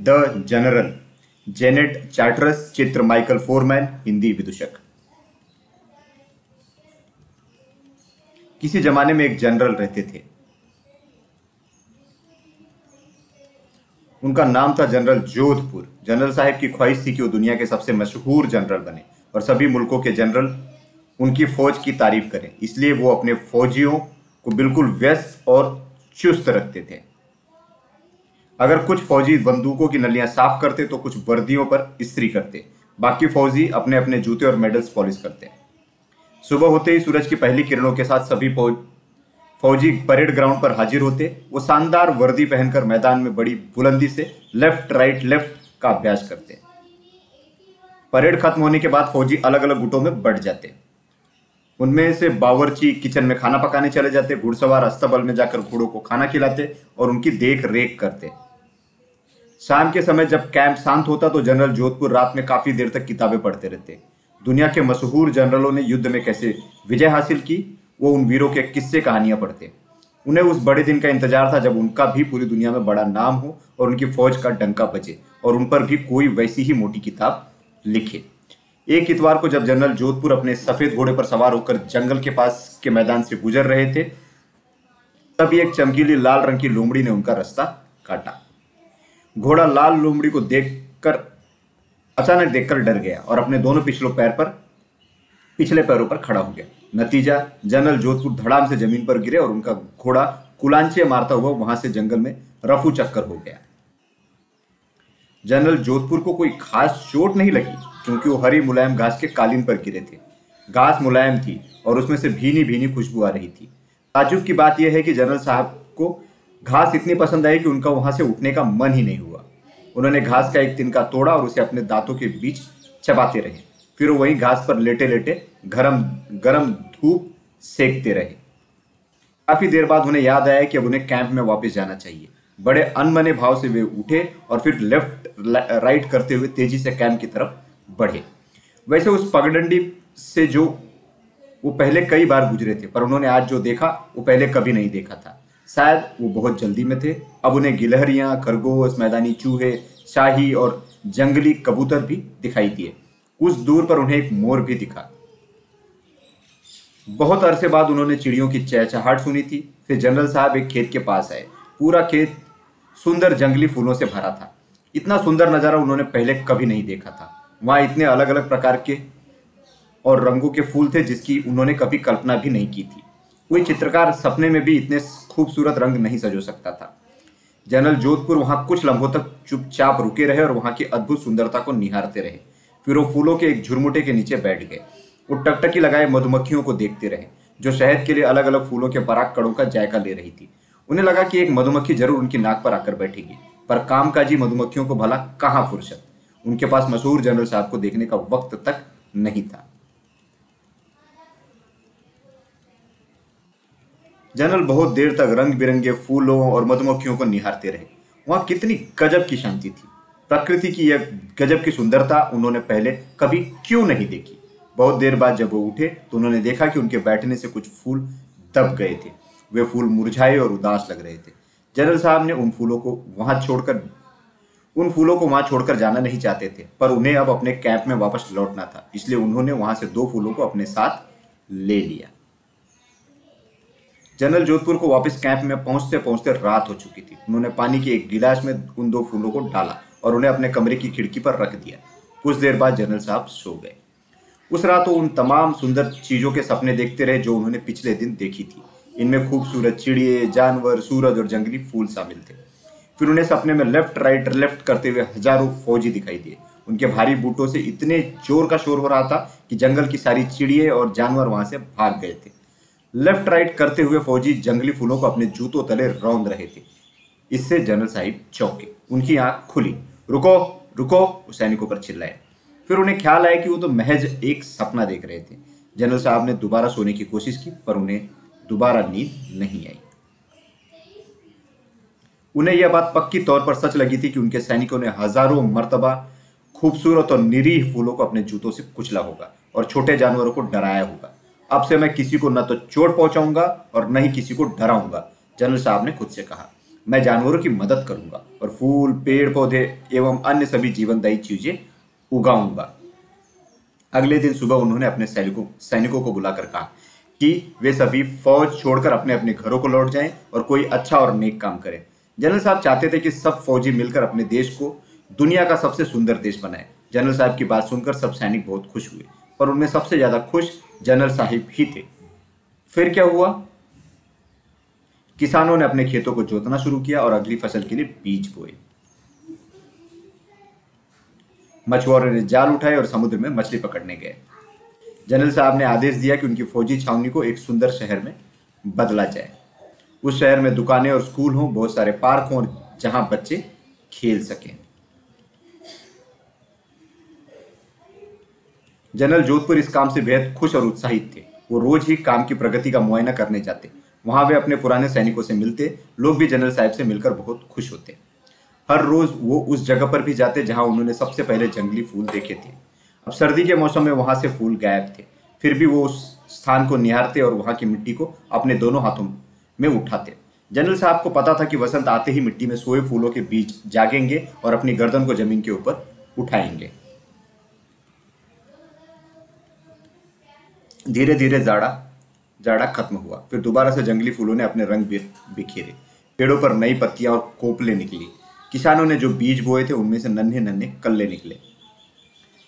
The general Janet चार्टरस चित्र Michael foreman, Hindi विदूषक। किसी जमाने में एक जनरल रहते थे। उनका नाम था जनरल जोधपुर। जनरल साहब की ख्वाहिश थी कि वो दुनिया के सबसे मशहूर जनरल बने और सभी मुल्कों के जनरल उनकी फौज की तारीफ़ करें। इसलिए वो अपने फौजियों को बिल्कुल व्यस्त और चुस्त रखते थे। अगर कुछ फौजी बंदूकों की नलियाँ साफ़ करते तो कुछ वर्दियों पर इस्त्री करते। बाकी फौजी अपने अपने जूते और मेडल्स पॉलिश करते। सुबह होते ही सूरज की पहली किरणों के साथ सभी फौज परेड ग्राउंड पर हाजिर होते। वो शानदार वर्दी पहनकर मैदान में बड़ी बुलंदी से लेफ़्ट, राइट, लेफ़्ट का अभ्यास करते। परेड खत्म होने के बाद फौजी अलग अलग गुटों में बढ़ जाते। उनमें से बावरची किचन में खाना पकाने चले जाते, घुड़सवार अस्तबल में जाकर घोड़ों को खाना खिलाते और उनकी देख रेख करते। शाम के समय जब कैंप शांत होता तो जनरल जोधपुर रात में काफ़ी देर तक किताबें पढ़ते रहते। दुनिया के मशहूर जनरलों ने युद्ध में कैसे विजय हासिल की, वो उन वीरों के किस्से कहानियाँ पढ़ते। उन्हें उस बड़े दिन का इंतज़ार था जब उनका भी पूरी दुनिया में बड़ा नाम हो और उनकी फौज का डंका बचे और उन पर भी कोई वैसी ही मोटी किताब लिखे। एक इतवार को जब जनरल जोधपुर अपने सफ़ेद घोड़े पर सवार होकर जंगल के पास के मैदान से गुजर रहे थे, तभी एक चमकीली लाल रंग की लोमड़ी ने उनका रास्ता काटा। घोड़ा लाल लोमड़ी को देखकर, अचानक देखकर डर गया और अपने दोनों पिछलों पैर पर, पिछले पैरों पर खड़ा हो गया। नतीजा, जनरल जोधपुर धड़ाम से ज़मीन पर गिरे और उनका घोड़ा कुलांचे मारता हुआ वहाँ से जंगल में रफू चक्कर हो गया। जनरल जोधपुर को कोई खास चोट नहीं लगी, क्योंकि वो हरी मुलायम घास के कालीन पर गिरे थे। घास मुलायम थी और उसमें से भीनी भीनी खुशबू आ रही थी। ताजुब की बात यह है कि जनरल साहब को घास इतनी पसंद आई कि उनका वहाँ से उठने का मन ही नहीं हुआ। उन्होंने घास का एक तिनका तोड़ा और उसे अपने दांतों के बीच चबाते रहे। फिर वही घास पर लेटे लेटे गरम गरम धूप सेकते रहे। काफ़ी देर बाद उन्हें याद आया कि अब उन्हें कैंप में वापस जाना चाहिए। बड़े अनमने भाव से वे उठे और फिर लेफ़्ट राइट करते हुए तेज़ी से कैंप की तरफ़ बढ़े। वैसे उस पगडंडी से जो, वो पहले कई बार गुजरे थे, पर उन्होंने आज जो देखा, वो पहले कभी नहीं देखा था। शायद वो बहुत जल्दी में थे। अब उन्हें गिलहरियाँ, खरगोश, मैदानी चूहे, शाही और जंगली कबूतर भी दिखाई दिए। कुछ दूर पर उन्हें एक मोर भी दिखा। बहुत अरसे बाद उन्होंने चिड़ियों की चहचहाट सुनी थी। फिर जनरल साहब एक खेत के पास आए। पूरा खेत सुंदर जंगली फूलों से भरा था। इतना सुंदर नज़ारा उन्होंने पहले कभी नहीं देखा था। वहाँ इतने अलग अलग प्रकार के और रंगों के फूल थे जिसकी उन्होंने कभी कल्पना भी नहीं की थी। कोई चित्रकार सपने में भी इतने खूबसूरत रंग नहीं सजो सकता था। जनरल जोधपुर वहाँ कुछ लम्हों तक चुपचाप रुके रहे और वहाँ की अद्भुत सुंदरता को निहारते रहे। फिर वो फूलों के एक झुरमुटे के नीचे बैठ गए। वो टकटकी लगाए मधुमक्खियों को देखते रहे, जो शहद के लिए अलग अलग फूलों के पराग कड़ों का जायका ले रही थी। उन्हें लगा कि एक मधुमक्खी ज़रूर उनकी नाक पर आकर बैठेगी, पर कामकाजी मधुमक्खियों को भला कहाँ फुर्सत? उनके पास मशहूर जनरल साहब को देखने का वक्त तक नहीं था। जनरल बहुत देर तक रंग बिरंगे फूलों और मधुमक्खियों को निहारते रहे। वहाँ कितनी गजब की शांति थी। प्रकृति की यह गजब की सुंदरता उन्होंने पहले कभी क्यों नहीं देखी? बहुत देर बाद जब वो उठे तो उन्होंने देखा कि उनके बैठने से कुछ फूल दब गए थे। वे फूल मुरझाए और उदास लग रहे थे। जनरल साहब ने उन फूलों को वहाँ छोड़कर, उन फूलों को वहाँ छोड़कर जाना नहीं चाहते थे, पर उन्हें अब अपने कैंप में वापस लौटना था। इसलिए उन्होंने वहाँ से दो फूलों को अपने साथ ले लिया। जनरल जोधपुर को वापस कैंप में पहुँचते पहुँचते रात हो चुकी थी। उन्होंने पानी के एक गिलास में उन दो फूलों को डाला और उन्हें अपने कमरे की खिड़की पर रख दिया। कुछ देर बाद जनरल साहब सो गए। उस रात वो उन तमाम सुंदर चीज़ों के सपने देखते रहे जो उन्होंने पिछले दिन देखी थी। इनमें खूबसूरत चिड़िए जानवर, सूरज और जंगली फूल शामिल थे। फिर उन्हें सपने में लेफ़्ट, राइट, लेफ़्ट करते हुए हज़ारों फौजी दिखाई दिए। उनके भारी बूटों से इतने ज़ोर का शोर हो रहा था कि जंगल की सारी चिड़िए और जानवर वहाँ से भाग गए थे। लेफ़्ट राइट करते हुए फौजी जंगली फूलों को अपने जूतों तले रौंद रहे थे। इससे जनरल साहिब चौके। उनकी आँख खुली। रुको रुको सैनिकों पर चिल्लाए। फिर उन्हें ख्याल आया कि वो तो महज एक सपना देख रहे थे। जनरल साहब ने दोबारा सोने की कोशिश की, पर उन्हें दोबारा नींद नहीं आई। उन्हें यह बात पक्की तौर पर सच लगी थी कि उनके सैनिकों ने हज़ारों मर्तबा, खूबसूरत और निरीह फूलों को अपने जूतों से कुचला होगा और छोटे जानवरों को डराया होगा। अब से मैं किसी को न तो चोट पहुंचाऊँगा और न ही किसी को डराऊँगा, जनरल साहब ने खुद से कहा। मैं जानवरों की मदद करूँगा और फूल, पेड़, पौधे एवं अन्य सभी जीवनदायी चीज़ें उगाऊँगा। अगले दिन सुबह उन्होंने अपने सैनिकों सैनिकों को बुलाकर कहा कि वे सभी फौज छोड़कर अपने अपने घरों को लौट जाएँ और कोई अच्छा और नेक काम करें। जनरल साहब चाहते थे कि सब फौजी मिलकर अपने देश को दुनिया का सबसे सुंदर देश बनाए। जनरल साहब की बात सुनकर सब सैनिक बहुत खुश हुए। पर उनमें सबसे ज़्यादा खुश जनरल साहिब ही थे। फिर क्या हुआ? किसानों ने अपने खेतों को जोतना शुरू किया और अगली फ़सल के लिए बीज बोए। मछुआरों ने जाल उठाए और समुद्र में मछली पकड़ने गए। जनरल साहब ने आदेश दिया कि उनकी फौजी छावनी को एक सुंदर शहर में बदला जाए। उस शहर में दुकानें और स्कूल हों, बहुत सारे पार्क हों और जहाँ बच्चे खेल सकें। जनरल जोधपुर इस काम से बेहद खुश और उत्साहित थे। वो रोज ही काम की प्रगति का मुआयना करने जाते। वहाँ वे अपने पुराने सैनिकों से मिलते। लोग भी जनरल साहब से मिलकर बहुत खुश होते। हर रोज वो उस जगह पर भी जाते जहाँ उन्होंने सबसे पहले जंगली फूल देखे थे। अब सर्दी के मौसम में वहाँ से फूल गायब थे। फिर भी वो उस स्थान को निहारते और वहाँ की मिट्टी को अपने दोनों हाथों में उठाते। जनरल साहब को पता था कि वसंत आते ही मिट्टी में सोए फूलों के बीच जागेंगे और अपनी गर्दन को ज़मीन के ऊपर उठाएँगे। धीरे धीरे जाड़ा जाड़ा खत्म हुआ। फिर दोबारा से जंगली फूलों ने अपने रंग बिखेरे। पेड़ों पर नई पत्तियाँ और कोपले निकली। किसानों ने जो बीज बोए थे, उनमें से नन्हे नन्हे कल्ले निकले।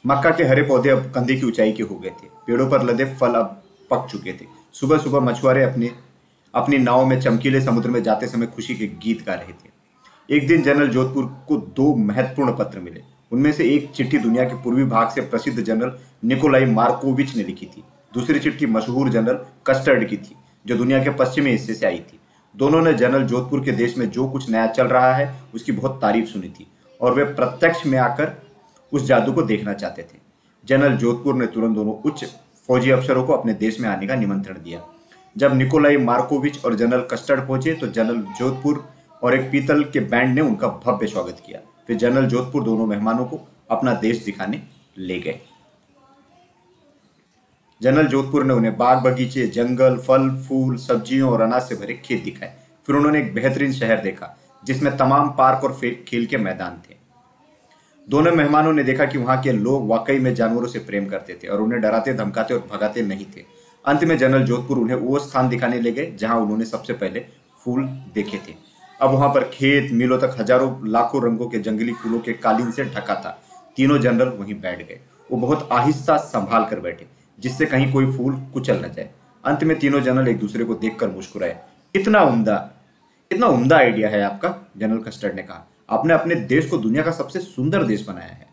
मक्का के हरे पौधे अब कंधे की ऊंचाई के हो गए थे। पेड़ों पर लदे फल अब पक चुके थे। सुबह सुबह मछुआरे अपने, अपनी नाव में चमकीले समुद्र में जाते समय खुशी के गीत गा रहे थे। एक दिन जनरल जोधपुर को दो महत्वपूर्ण पत्र मिले। उनमें से एक चिट्ठी दुनिया के पूर्वी भाग से प्रसिद्ध जनरल निकोलाई मार्कोविच ने लिखी थी। दूसरी चिट्ठी मशहूर जनरल कस्टर्ड की थी, जो दुनिया के पश्चिमी हिस्से से आई थी। दोनों ने जनरल जोधपुर के देश में जो कुछ नया चल रहा है, उसकी बहुत तारीफ़ सुनी थी और वे प्रत्यक्ष में आकर उस जादू को देखना चाहते थे। जनरल जोधपुर ने तुरंत दोनों उच्च फौजी अफसरों को अपने देश में आने का निमंत्रण दिया। जब निकोलाई मार्कोविच और जनरल कस्टर्ड पहुँचे तो जनरल जोधपुर और एक पीतल के बैंड ने उनका भव्य स्वागत किया। फिर जनरल जोधपुर दोनों मेहमानों को अपना देश दिखाने ले गए। जनरल जोधपुर ने उन्हें बाग बगीचे, जंगल, फल, फूल, सब्जियों और अनाज से भरे खेत दिखाए। फिर उन्होंने एक बेहतरीन शहर देखा, जिसमें तमाम पार्क और खेल के मैदान थे। दोनों मेहमानों ने देखा कि वहाँ के लोग वाकई में जानवरों से प्रेम करते थे और उन्हें डराते, धमकाते और भगाते नहीं थे। अंत में जनरल जोधपुर उन्हें वो स्थान दिखाने ले गए, जहाँ उन्होंने सबसे पहले फूल देखे थे। अब वहाँ पर खेत, मिलों तक हज़ारों, लाखों रंगों के जंगली फूलों के कालीन से ढका था। तीनों जनरल वहीं बैठ गए। वो बहुत आहिस्ता संभाल कर बैठे। जिससे कहीं कोई फूल कुचल न जाए। अंत में तीनों जनरल एक दूसरे को देखकर मुस्कुराए। इतना उम्दा इतना उम्दा आइडिया है आपका जनरल कस्टर्ड ने कहा। आपने अपने देश को दुनिया का सबसे सुंदर देश बनाया है।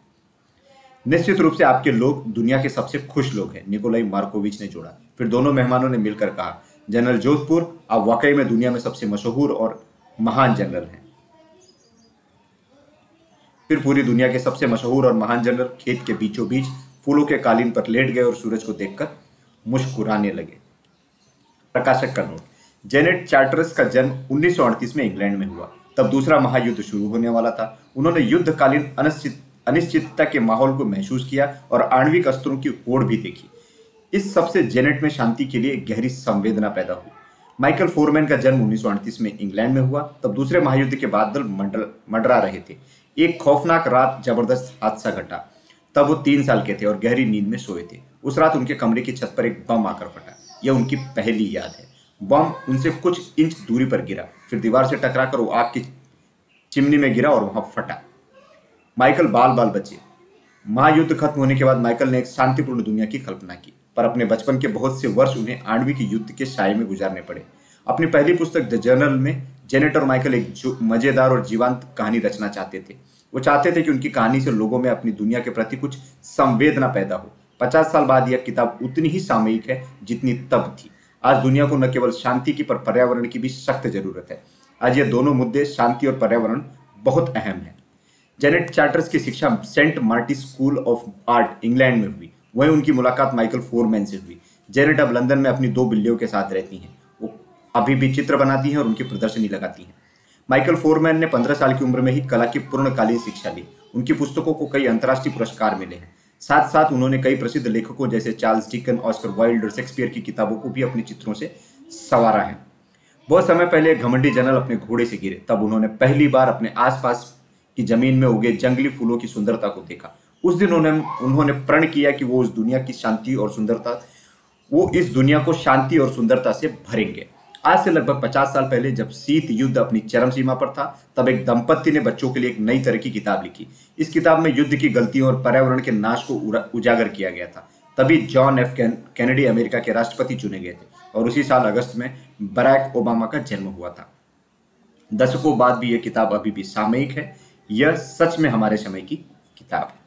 निश्चित रूप से आपके लोग दुनिया के सबसे खुश लोग हैं, निकोलाई मार्कोविच ने जोड़ा। फिर दोनों मेहमानों ने मिलकर कहा जनरल जोधपुर, आप वाकई में दुनिया में सबसे मशहूर और महान जनरल हैं। फिर पूरी दुनिया के सबसे मशहूर और महान जनरल खेत के बीचों बीच फूलों के कालीन पर लेट गए और सूरज को देखकर मुस्कुराने लगे। प्रकाशक का नोट, जेनेट चार्टर्स का जन्म 1938 में इंग्लैंड में हुआ। तब दूसरा महायुद्ध शुरू होने वाला था। उन्होंने युद्धकालीन अनिश्चित, अनिश्चितता के माहौल को महसूस किया और आणविक अस्त्रों की होड़ भी देखी। इस सबसे जेनेट में शांति के लिए गहरी संवेदना पैदा हुई। माइकल फोरमैन का जन्म 1938 में इंग्लैंड में हुआ। तब दूसरे महायुद्ध के बादल मंडरा रहे थे। एक खौफनाक रात ज़बरदस्त हादसा घटा। तब वो तीन साल के थे और गहरी नींद में सोए थे। उस रात उनके कमरे की छत पर एक बम आकर फटा। यह उनकी पहली याद है। बम उनसे कुछ इंच दूरी पर गिरा। फिर दीवार से टकराकर वो आग की चिमनी में गिरा और वहाँ फटा। माइकल बाल बाल बचे। महायुद्ध खत्म होने के बाद माइकल ने एक शांतिपूर्ण दुनिया की कल्पना की, पर अपने बचपन के बहुत से वर्ष उन्हें आणविक युद्ध के साय में गुजारने पड़े। अपनी पहली पुस्तक द जर्नल में जेनेट और माइकल एक मज़ेदार और जीवंत कहानी रचना चाहते थे। वो चाहते थे कि उनकी कहानी से लोगों में अपनी दुनिया के प्रति कुछ संवेदना पैदा हो। पचास साल बाद यह किताब उतनी ही सामयिक है जितनी तब थी। आज दुनिया को न केवल शांति की, पर पर्यावरण की भी सख्त ज़रूरत है। आज ये दोनों मुद्दे, शांति और पर्यावरण, बहुत अहम है। जेनेट चार्टर्स की शिक्षा Saint Martin's school of art England में हुई। वहीं उनकी मुलाकात माइकल फोरमैन से हुई। जेनेट अब लंदन में अपनी दो बिल्लियों के साथ रहती हैं। वो अभी भी चित्र बनाती हैं और उनकी प्रदर्शनी लगाती हैं। माइकल फोरमैन ने पंद्रह साल की उम्र में ही कला की पूर्णकालीन शिक्षा ली। उनकी पुस्तकों को कई अंतर्राष्ट्रीय पुरस्कार मिले हैं। साथ साथ उन्होंने कई प्रसिद्ध लेखकों जैसे चार्ल्स डिकन, ऑस्कर वाइल्ड और शेक्सपियर की किताबों को भी अपने चित्रों से संवारा है। बहुत समय पहले घमंडी जनरल अपने घोड़े से गिरे। तब उन्होंने पहली बार अपने आसपास की ज़मीन में उगे जंगली फूलों की सुंदरता को देखा। उस दिन उन्होंने उन्होंने प्रण किया कि वो उस दुनिया की शांति और सुंदरता, वो इस दुनिया को शांति और सुंदरता से भरेंगे। आज से लगभग पचास साल पहले जब शीत युद्ध अपनी चरम सीमा पर था, तब एक दंपत्ति ने बच्चों के लिए एक नई तरह की किताब लिखी। इस किताब में युद्ध की गलतियों और पर्यावरण के नाश को उजागर किया गया था। तभी जॉन एफ़. कैनेडी अमेरिका के राष्ट्रपति चुने गए थे और उसी साल अगस्त में बराक ओबामा का जन्म हुआ था। दशकों बाद भी यह किताब अभी भी सामयिक है। यह सच में हमारे समय की किताब है।